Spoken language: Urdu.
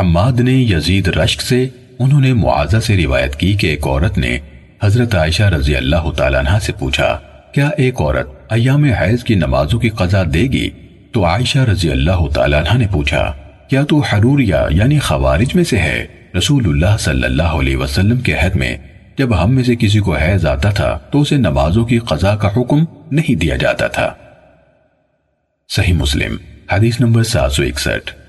حماد نے یزید رشک سے، انہوں نے معاذہ سے روایت کی کہ ایک عورت نے حضرت عائشہ رضی اللہ تعالیٰ عنہ سے پوچھا، کیا ایک عورت ایام حیض کی نمازوں کی قضا دے گی؟ تو عائشہ رضی اللہ تعالیٰ عنہ نے پوچھا، کیا تو حروریہ یعنی خوارج میں سے ہے؟ رسول اللہ صلی اللہ علیہ وسلم کے حد میں، جب ہم میں سے کسی کو حیض آتا تھا تو اسے نمازوں کی قضا کا حکم نہیں دیا جاتا تھا. صحیح مسلم، حدیث نمبر سات سو اکسٹھ۔